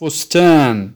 فستان.